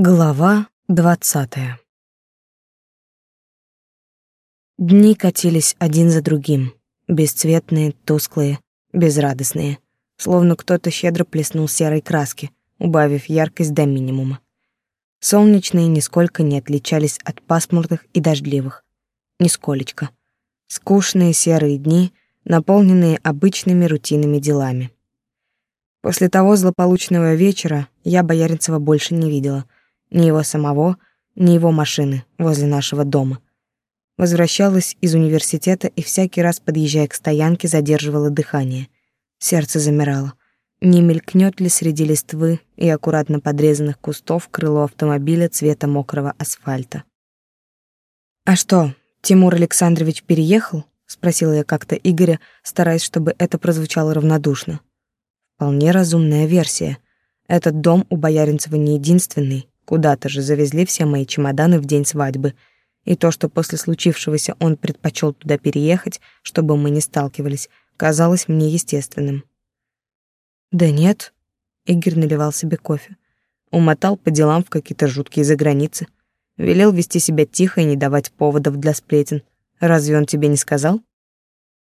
Глава двадцатая Дни катились один за другим, бесцветные, тусклые, безрадостные, словно кто-то щедро плеснул серой краски, убавив яркость до минимума. Солнечные нисколько не отличались от пасмурных и дождливых. Нисколечко. Скучные серые дни, наполненные обычными рутинными делами. После того злополучного вечера я Бояринцева больше не видела — ни его самого, ни его машины возле нашего дома. Возвращалась из университета и всякий раз, подъезжая к стоянке, задерживала дыхание. Сердце замирало. Не мелькнет ли среди листвы и аккуратно подрезанных кустов крыло автомобиля цвета мокрого асфальта? «А что, Тимур Александрович переехал?» — спросила я как-то Игоря, стараясь, чтобы это прозвучало равнодушно. Вполне разумная версия. Этот дом у Бояринцева не единственный, Куда-то же завезли все мои чемоданы в день свадьбы. И то, что после случившегося он предпочел туда переехать, чтобы мы не сталкивались, казалось мне естественным. Да нет, Игорь наливал себе кофе. Умотал по делам в какие-то жуткие заграницы. Велел вести себя тихо и не давать поводов для сплетен. Разве он тебе не сказал?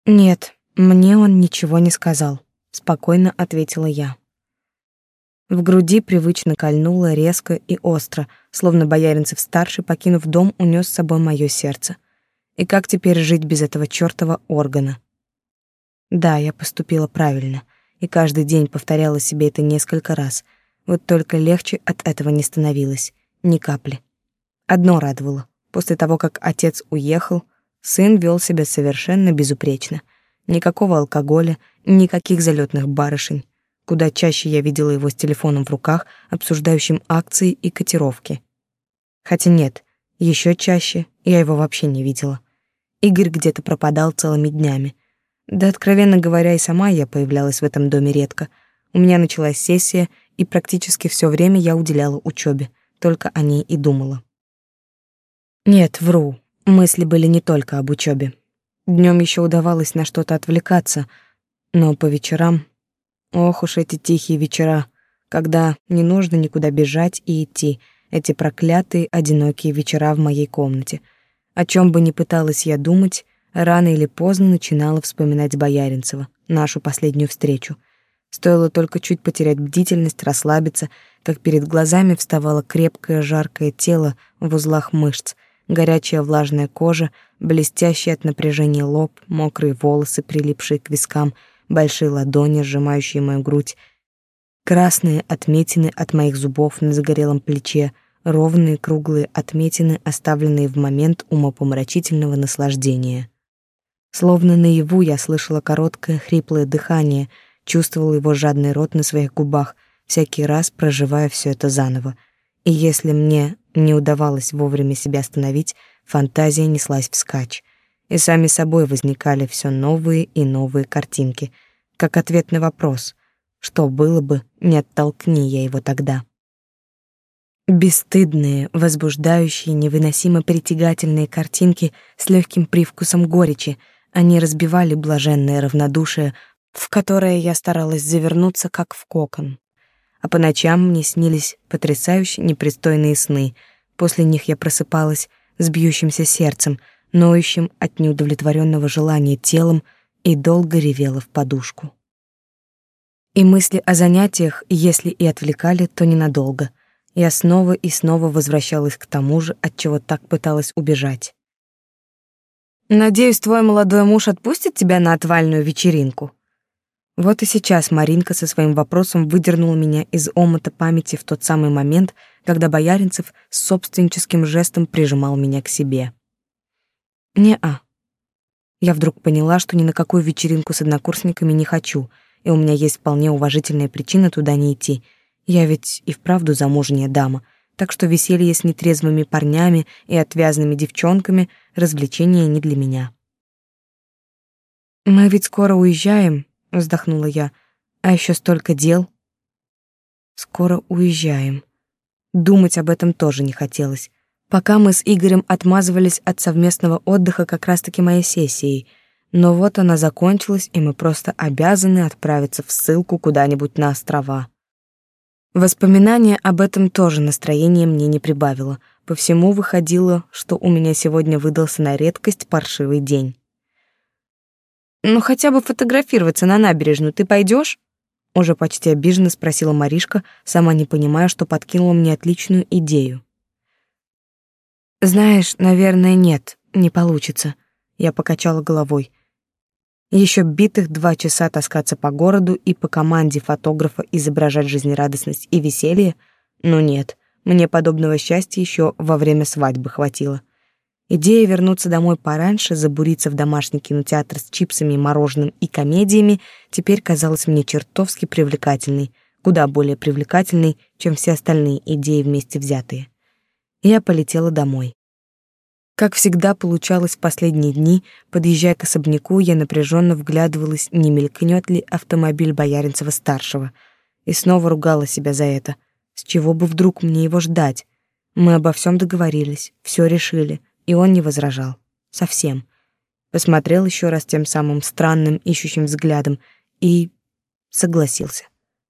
Нет, мне он ничего не сказал, спокойно ответила я. В груди привычно кольнуло резко и остро, словно Бояринцев-старший, покинув дом, унес с собой мое сердце. И как теперь жить без этого чёртова органа? Да, я поступила правильно, и каждый день повторяла себе это несколько раз. Вот только легче от этого не становилось, ни капли. Одно радовало. После того, как отец уехал, сын вел себя совершенно безупречно. Никакого алкоголя, никаких залетных барышень. Куда чаще я видела его с телефоном в руках, обсуждающим акции и котировки. Хотя нет, еще чаще я его вообще не видела. Игорь где-то пропадал целыми днями. Да, откровенно говоря, и сама я появлялась в этом доме редко. У меня началась сессия, и практически все время я уделяла учебе, только о ней и думала. Нет, вру. Мысли были не только об учебе. Днем еще удавалось на что-то отвлекаться, но по вечерам Ох уж эти тихие вечера, когда не нужно никуда бежать и идти, эти проклятые одинокие вечера в моей комнате. О чем бы ни пыталась я думать, рано или поздно начинала вспоминать Бояринцева, нашу последнюю встречу. Стоило только чуть потерять бдительность, расслабиться, как перед глазами вставало крепкое жаркое тело в узлах мышц, горячая влажная кожа, блестящий от напряжения лоб, мокрые волосы, прилипшие к вискам — большие ладони, сжимающие мою грудь, красные отметины от моих зубов на загорелом плече, ровные круглые отметины, оставленные в момент умопомрачительного наслаждения. Словно наяву я слышала короткое хриплое дыхание, чувствовала его жадный рот на своих губах, всякий раз проживая все это заново. И если мне не удавалось вовремя себя остановить, фантазия неслась вскачь и сами собой возникали все новые и новые картинки, как ответ на вопрос, что было бы, не оттолкни я его тогда. Бесстыдные, возбуждающие, невыносимо притягательные картинки с легким привкусом горечи, они разбивали блаженное равнодушие, в которое я старалась завернуться, как в кокон. А по ночам мне снились потрясающе непристойные сны. После них я просыпалась с бьющимся сердцем — ноющим от неудовлетворенного желания телом и долго ревела в подушку. И мысли о занятиях, если и отвлекали, то ненадолго. Я снова и снова возвращалась к тому же, от чего так пыталась убежать. Надеюсь, твой молодой муж отпустит тебя на отвальную вечеринку. Вот и сейчас Маринка со своим вопросом выдернула меня из омута памяти в тот самый момент, когда Бояринцев с собственническим жестом прижимал меня к себе. Не-а. Я вдруг поняла, что ни на какую вечеринку с однокурсниками не хочу, и у меня есть вполне уважительная причина туда не идти. Я ведь и вправду замужняя дама, так что веселье с нетрезвыми парнями и отвязными девчонками — развлечение не для меня. «Мы ведь скоро уезжаем», — вздохнула я, — «а еще столько дел». «Скоро уезжаем». Думать об этом тоже не хотелось пока мы с Игорем отмазывались от совместного отдыха как раз-таки моей сессией. Но вот она закончилась, и мы просто обязаны отправиться в ссылку куда-нибудь на острова. Воспоминание об этом тоже настроение мне не прибавило. По всему выходило, что у меня сегодня выдался на редкость паршивый день. «Ну хотя бы фотографироваться на набережную ты пойдешь? Уже почти обиженно спросила Маришка, сама не понимая, что подкинула мне отличную идею. «Знаешь, наверное, нет, не получится», — я покачала головой. Еще битых два часа таскаться по городу и по команде фотографа изображать жизнерадостность и веселье? Ну нет, мне подобного счастья еще во время свадьбы хватило. Идея вернуться домой пораньше, забуриться в домашний кинотеатр с чипсами, мороженым и комедиями теперь казалась мне чертовски привлекательной, куда более привлекательной, чем все остальные идеи вместе взятые. Я полетела домой. Как всегда получалось в последние дни, подъезжая к особняку, я напряженно вглядывалась, не мелькнет ли автомобиль Бояринцева-старшего, и снова ругала себя за это. С чего бы вдруг мне его ждать? Мы обо всем договорились, все решили, и он не возражал. Совсем. Посмотрел еще раз тем самым странным, ищущим взглядом и согласился.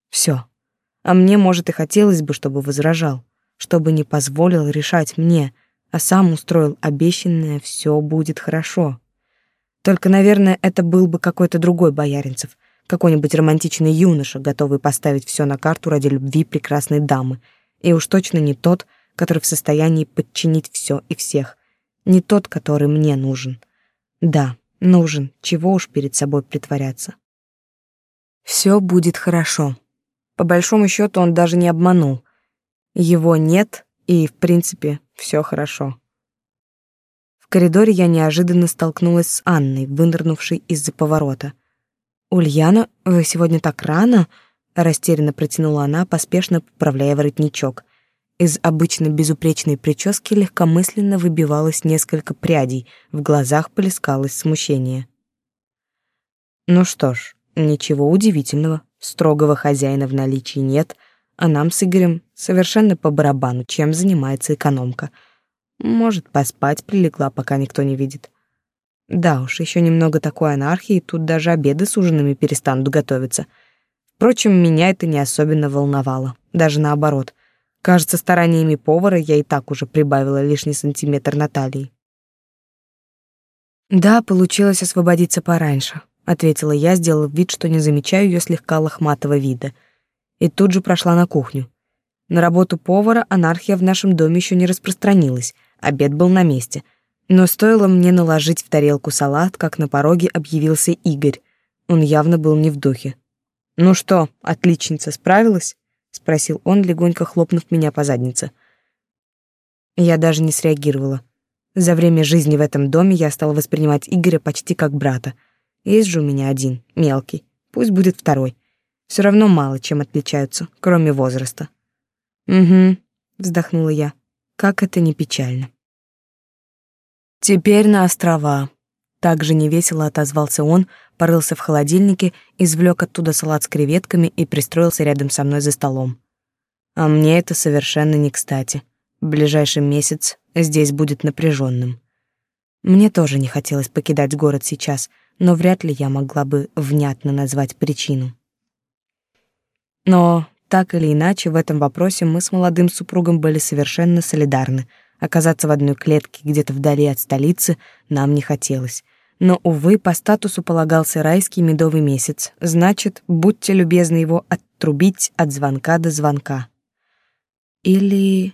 Все. А мне, может, и хотелось бы, чтобы возражал, чтобы не позволил решать мне — а сам устроил обещанное «все будет хорошо». Только, наверное, это был бы какой-то другой бояринцев, какой-нибудь романтичный юноша, готовый поставить все на карту ради любви прекрасной дамы, и уж точно не тот, который в состоянии подчинить все и всех, не тот, который мне нужен. Да, нужен, чего уж перед собой притворяться. Все будет хорошо. По большому счету он даже не обманул. Его нет, и, в принципе, все хорошо. В коридоре я неожиданно столкнулась с Анной, вынырнувшей из-за поворота. «Ульяна, вы сегодня так рано?» — растерянно протянула она, поспешно поправляя воротничок. Из обычно безупречной прически легкомысленно выбивалось несколько прядей, в глазах плескалось смущение. Ну что ж, ничего удивительного, строгого хозяина в наличии нет — а нам с Игорем совершенно по барабану, чем занимается экономка. Может, поспать прилегла, пока никто не видит. Да уж, еще немного такой анархии, тут даже обеды с ужинами перестанут готовиться. Впрочем, меня это не особенно волновало, даже наоборот. Кажется, стараниями повара я и так уже прибавила лишний сантиметр на талии. «Да, получилось освободиться пораньше», — ответила я, сделав вид, что не замечаю ее слегка лохматого вида — и тут же прошла на кухню. На работу повара анархия в нашем доме еще не распространилась, обед был на месте. Но стоило мне наложить в тарелку салат, как на пороге объявился Игорь. Он явно был не в духе. «Ну что, отличница, справилась?» — спросил он, легонько хлопнув меня по заднице. Я даже не среагировала. За время жизни в этом доме я стала воспринимать Игоря почти как брата. Есть же у меня один, мелкий, пусть будет второй все равно мало чем отличаются, кроме возраста. Угу, вздохнула я. Как это не печально. Теперь на острова. Также невесело отозвался он, порылся в холодильнике, извлек оттуда салат с креветками и пристроился рядом со мной за столом. А мне это совершенно не кстати. Ближайший месяц здесь будет напряженным. Мне тоже не хотелось покидать город сейчас, но вряд ли я могла бы внятно назвать причину. Но так или иначе в этом вопросе мы с молодым супругом были совершенно солидарны. Оказаться в одной клетке где-то вдали от столицы нам не хотелось. Но, увы, по статусу полагался райский медовый месяц. Значит, будьте любезны его отрубить от звонка до звонка. Или...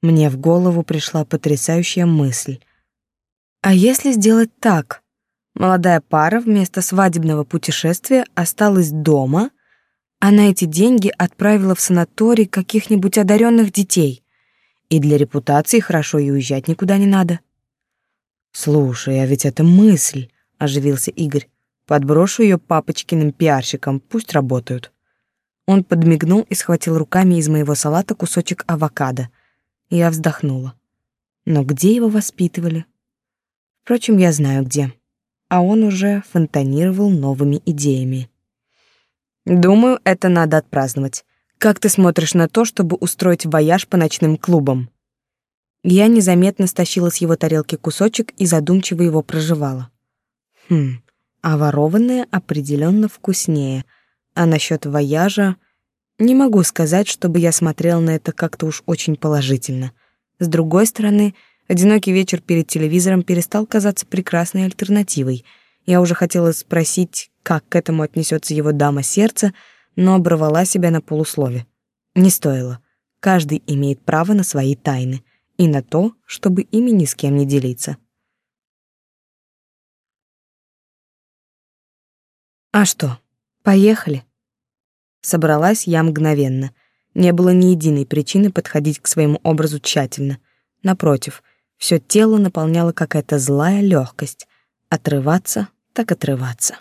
Мне в голову пришла потрясающая мысль. А если сделать так? Молодая пара вместо свадебного путешествия осталась дома — а на эти деньги отправила в санаторий каких-нибудь одаренных детей. И для репутации хорошо и уезжать никуда не надо. Слушай, а ведь это мысль, оживился Игорь. Подброшу ее папочкиным пиарщикам, пусть работают. Он подмигнул и схватил руками из моего салата кусочек авокадо. Я вздохнула. Но где его воспитывали? Впрочем, я знаю где. А он уже фонтанировал новыми идеями. Думаю, это надо отпраздновать. Как ты смотришь на то, чтобы устроить вояж по ночным клубам? Я незаметно стащила с его тарелки кусочек и задумчиво его прожевала. Хм, а ворованное определенно вкуснее. А насчет вояжа... Не могу сказать, чтобы я смотрела на это как-то уж очень положительно. С другой стороны, одинокий вечер перед телевизором перестал казаться прекрасной альтернативой. Я уже хотела спросить, как к этому отнесется его дама сердца, но оборвала себя на полуслове. Не стоило. Каждый имеет право на свои тайны и на то, чтобы ими ни с кем не делиться. А что, поехали? Собралась я мгновенно. Не было ни единой причины подходить к своему образу тщательно. Напротив, все тело наполняло какая-то злая легкость. Отрываться так отрываться.